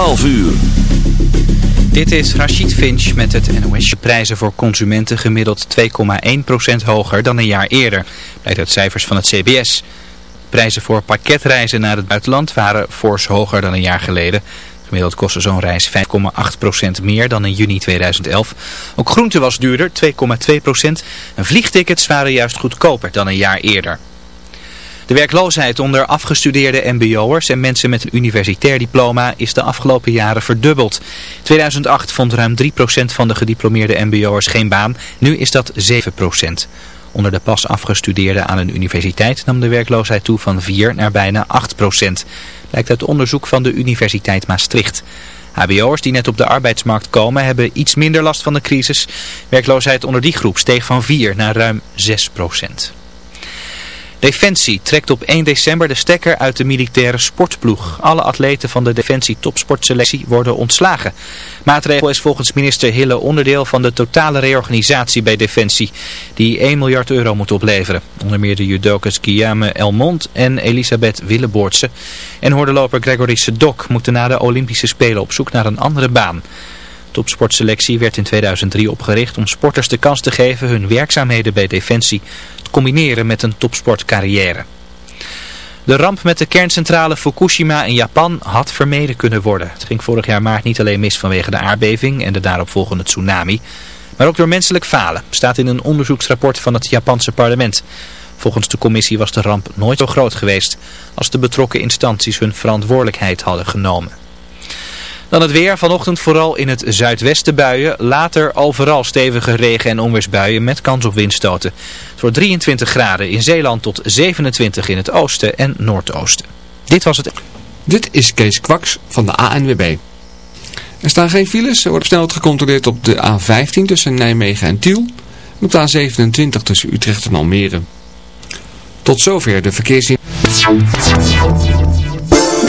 12 uur. Dit is Rachid Finch met het NOS. Prijzen voor consumenten gemiddeld 2,1% hoger dan een jaar eerder, blijkt uit cijfers van het CBS. Prijzen voor pakketreizen naar het buitenland waren fors hoger dan een jaar geleden. Gemiddeld kostte zo'n reis 5,8% meer dan in juni 2011. Ook groente was duurder, 2,2%. En vliegtickets waren juist goedkoper dan een jaar eerder. De werkloosheid onder afgestudeerde mbo'ers en mensen met een universitair diploma is de afgelopen jaren verdubbeld. 2008 vond ruim 3% van de gediplomeerde mbo'ers geen baan, nu is dat 7%. Onder de pas afgestudeerden aan een universiteit nam de werkloosheid toe van 4 naar bijna 8%. Lijkt uit onderzoek van de Universiteit Maastricht. HBO'ers die net op de arbeidsmarkt komen hebben iets minder last van de crisis. Werkloosheid onder die groep steeg van 4 naar ruim 6 Defensie trekt op 1 december de stekker uit de militaire sportploeg. Alle atleten van de Defensie topsportselectie worden ontslagen. Maatregel is volgens minister Hille onderdeel van de totale reorganisatie bij Defensie, die 1 miljard euro moet opleveren. Onder meer de judokas Guillaume Elmond en Elisabeth Willeboortse. En hoordeloper Gregory Sedok moeten na de Olympische Spelen op zoek naar een andere baan. Topsportselectie werd in 2003 opgericht om sporters de kans te geven hun werkzaamheden bij Defensie te combineren met een topsportcarrière. De ramp met de kerncentrale Fukushima in Japan had vermeden kunnen worden. Het ging vorig jaar maart niet alleen mis vanwege de aardbeving en de daaropvolgende tsunami, maar ook door menselijk falen, staat in een onderzoeksrapport van het Japanse parlement. Volgens de commissie was de ramp nooit zo groot geweest als de betrokken instanties hun verantwoordelijkheid hadden genomen. Dan het weer. Vanochtend vooral in het zuidwesten buien. Later overal stevige regen- en onweersbuien met kans op windstoten. Het wordt 23 graden in Zeeland tot 27 in het oosten en noordoosten. Dit was het. Dit is Kees Kwaks van de ANWB. Er staan geen files. Er wordt snel gecontroleerd op de A15 tussen Nijmegen en Tiel. En op de A27 tussen Utrecht en Almere. Tot zover de verkeersin.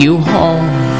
you home.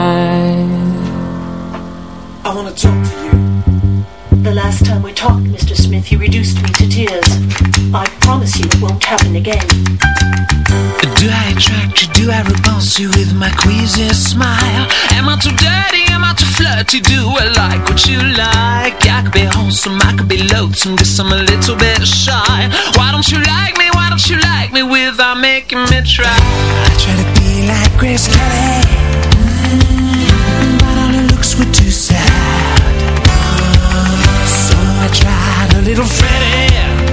floats and guess I'm a little bit shy. Why don't you like me, why don't you like me without making me try? I try to be like Grace Kelly. Mm, but all her looks were too sad. Mm, so I tried a little Freddy.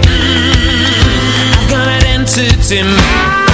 Mm, I've got an entity.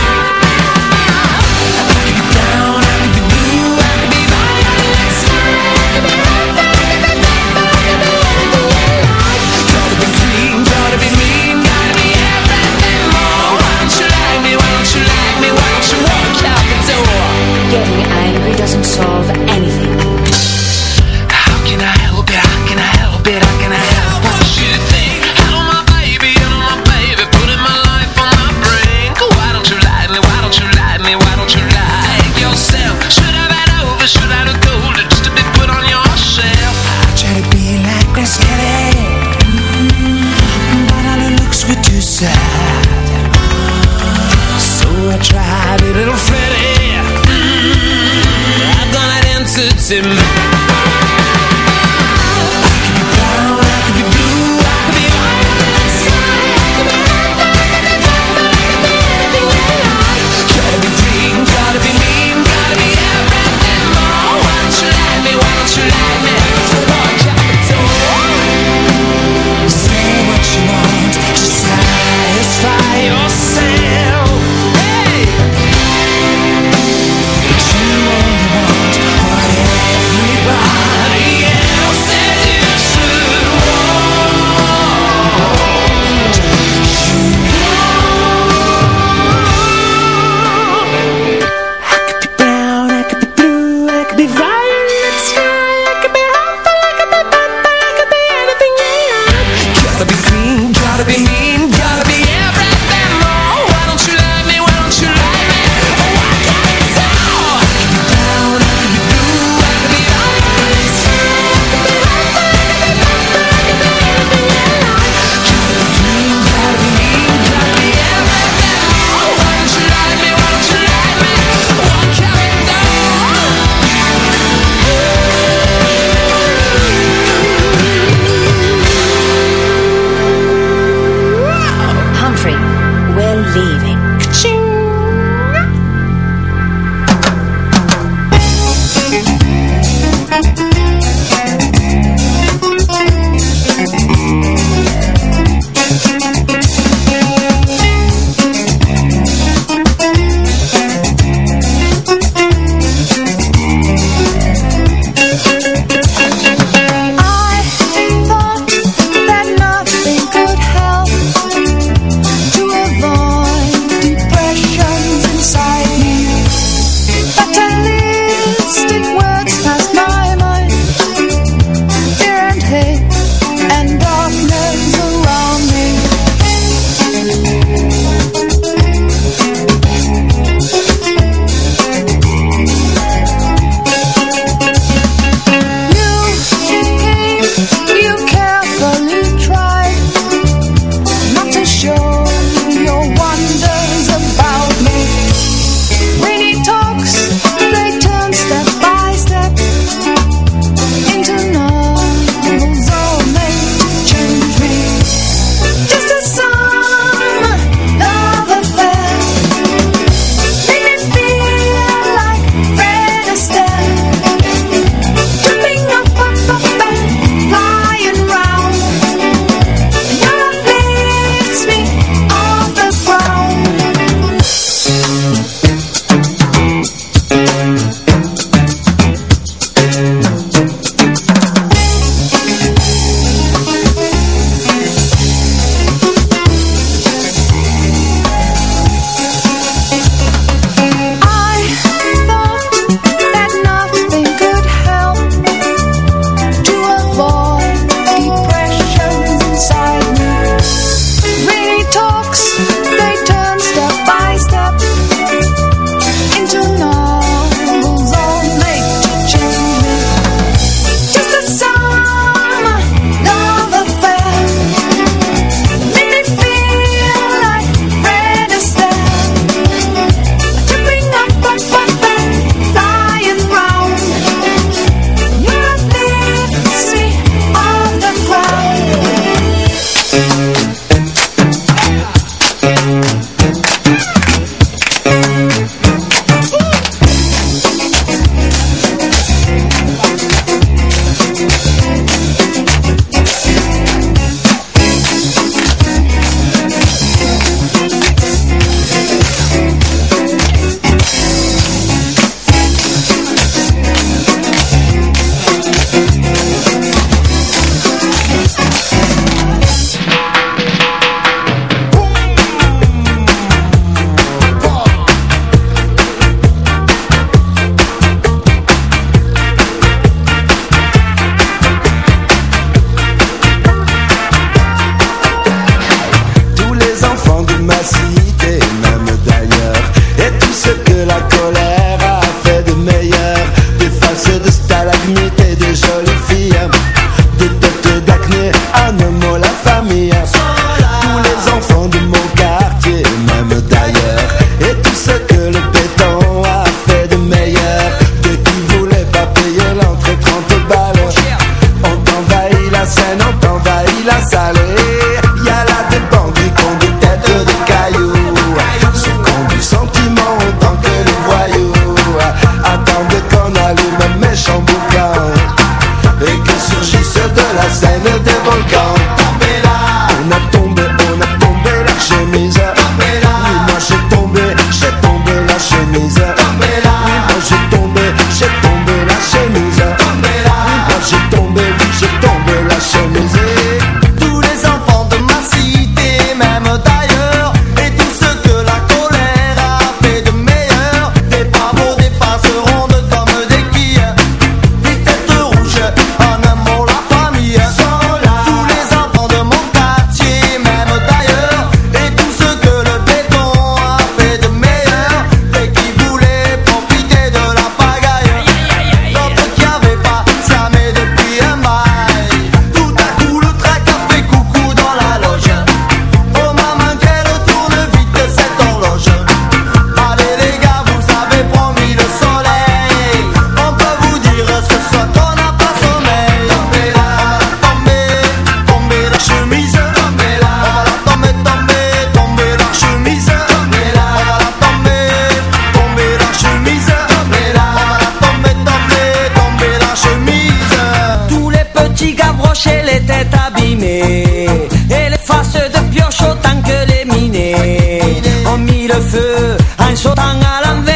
Et les faces de pioche autant que les minés. Ont mis le feu en sautant à l'envers.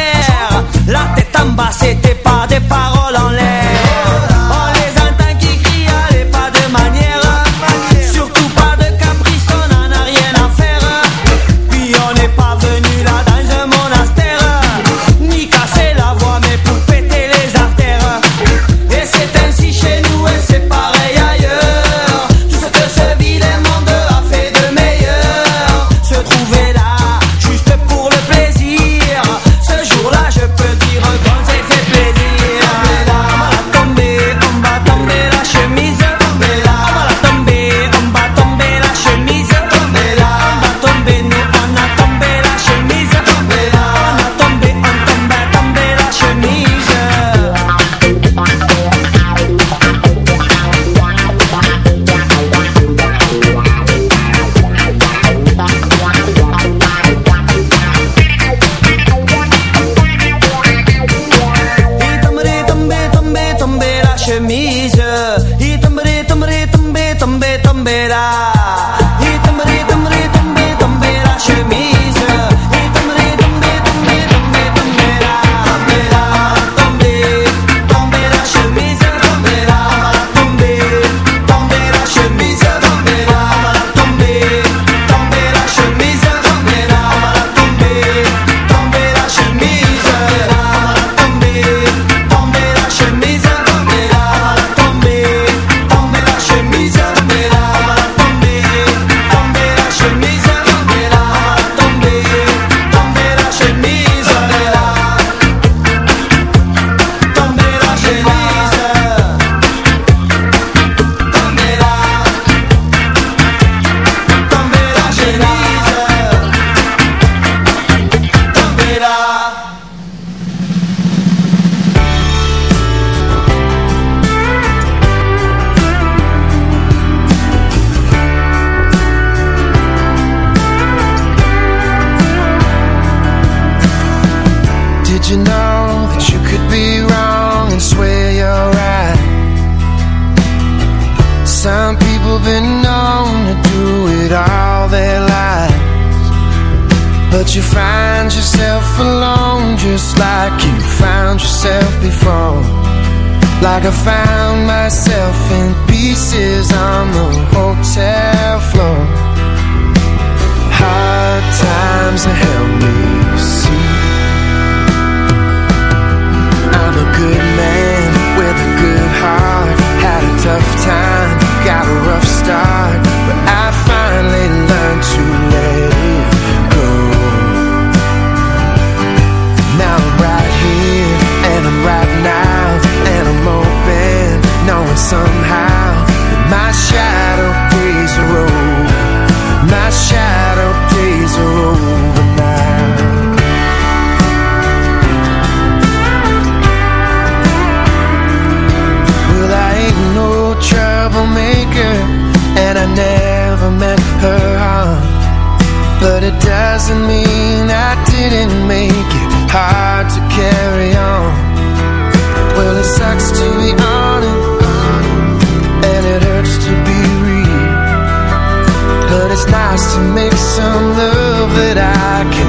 To make some love that I can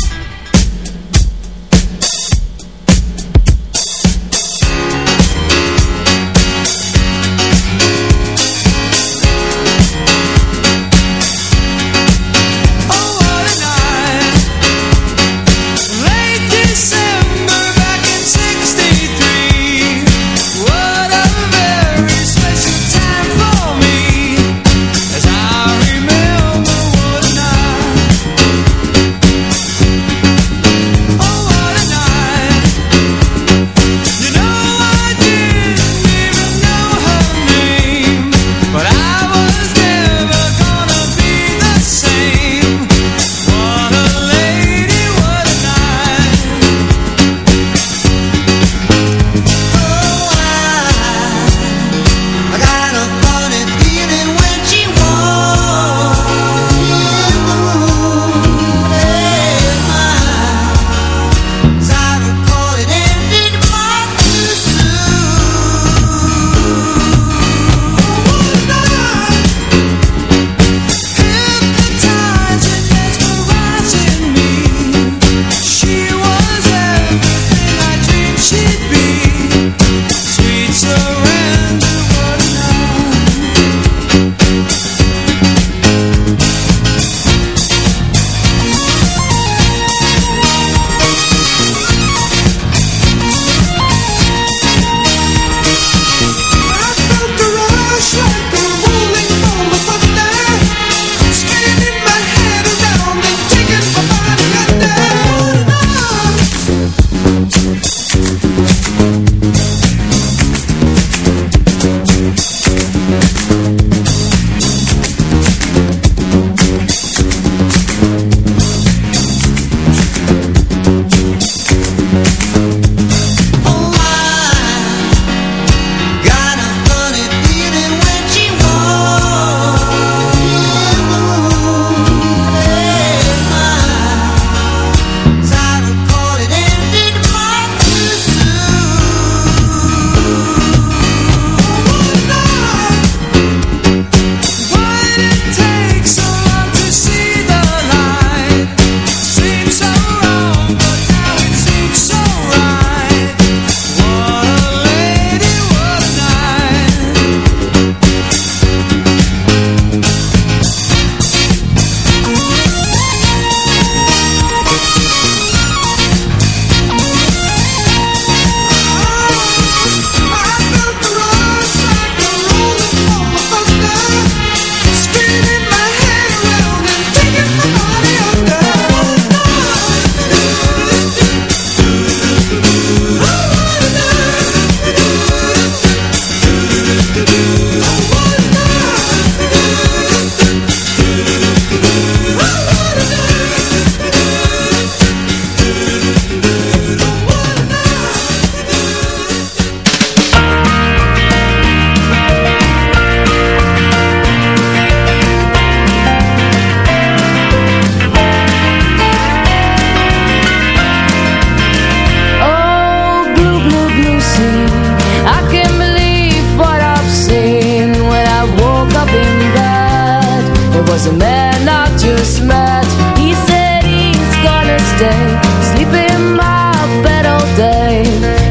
in my bed all day.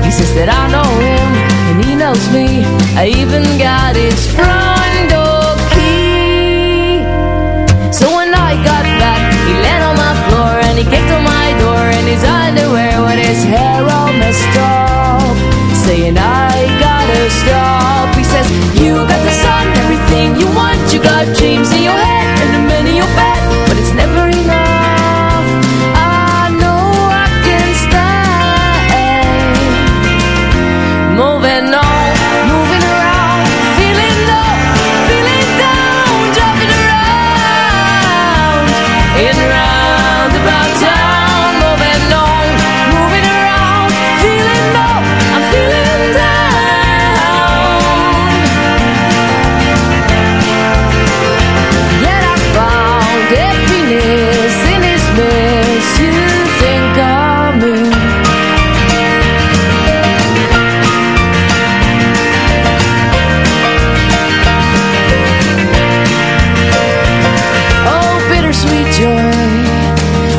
He says that I know him and he knows me. I even got his front door key. So when I got back, he laid on my floor and he kicked on my door in his underwear with his hair all messed up, saying I gotta stop. He says you got the sun, everything you want, you got.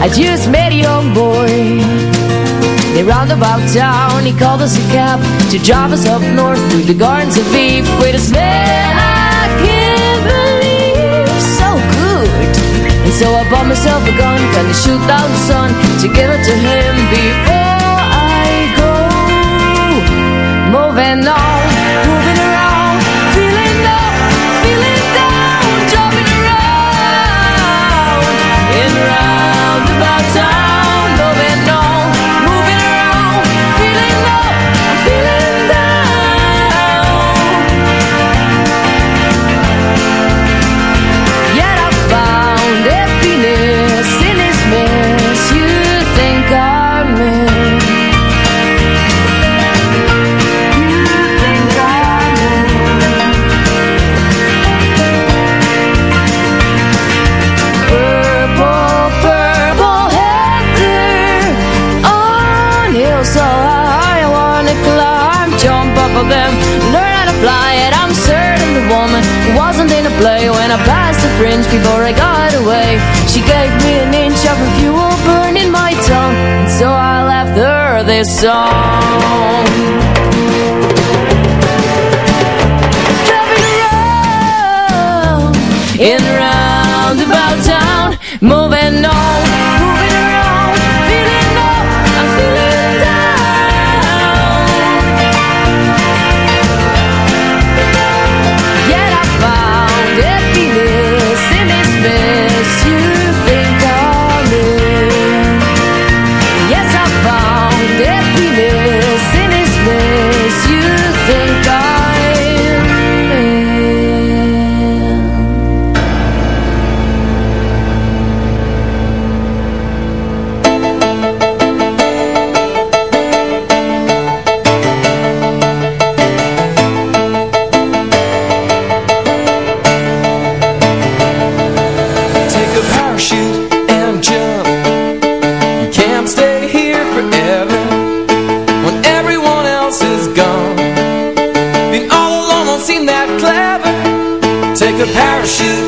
I just met a young boy. They roundabout town He called us a cab To drive us up north Through the gardens of Eve. With a smell I can't believe So good. And so I bought myself a gun Gonna shoot down the sun To give it to him before before I got away She gave me an inch of her fuel burning my tongue And so I left her this song Driving around in a roundabout town, moving on. a parachute.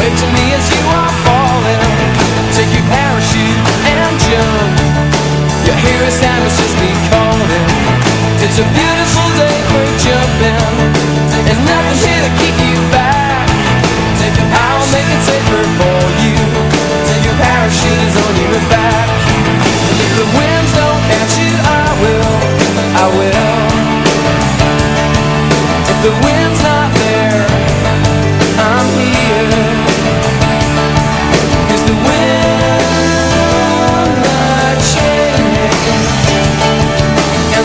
To me as you are falling. Take your parachute and jump. Your just calling. It's a beautiful day for jumping. Here to keep you back. I'll make it safer for you. Your parachute If the winds don't catch you, I will, I will. If the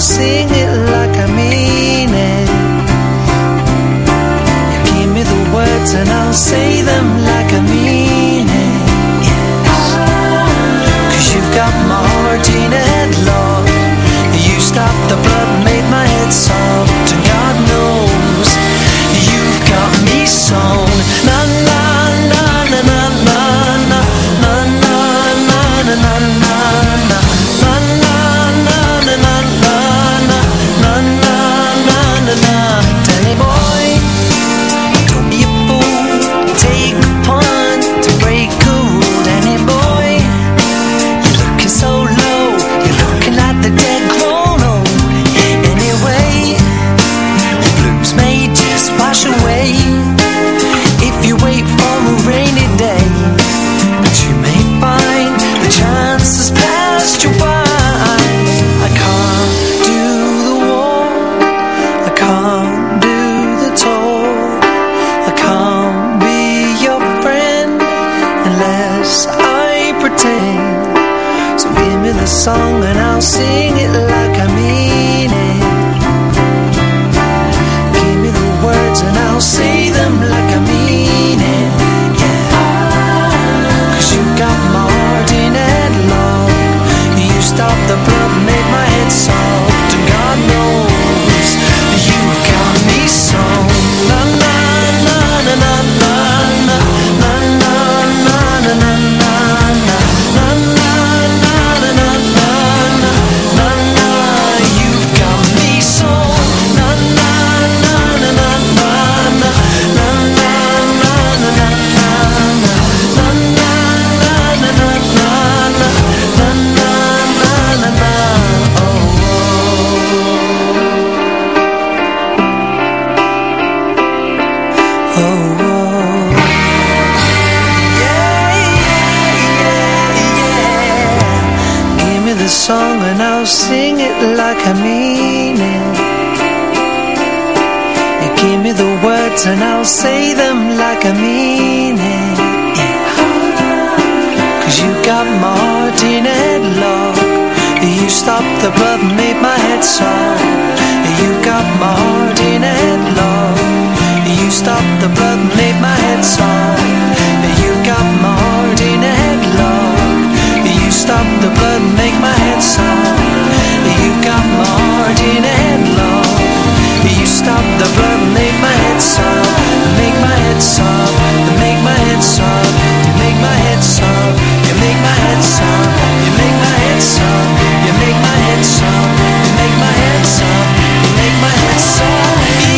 singing. got Martin Headlock You stopped above, made my head soft You got Martin Headlock You stopped above, made my head soft You got Martin Headlock You stopped above, make my head soft You got Martin Headlock You stopped above, made my head soft Make my head soft Make my head soft Make my head soft you make my head sound. You make my head sound. You make my head sound. You make my head sound. You make my head sound.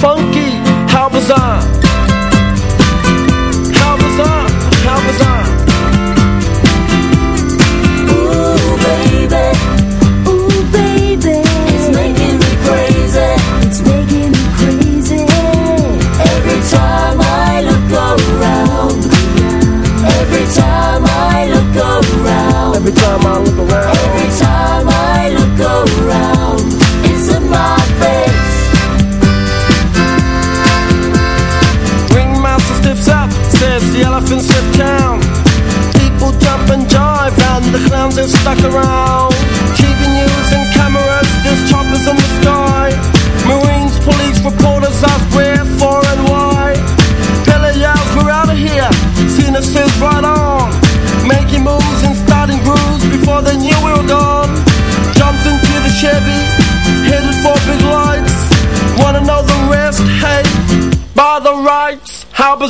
funk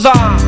Cow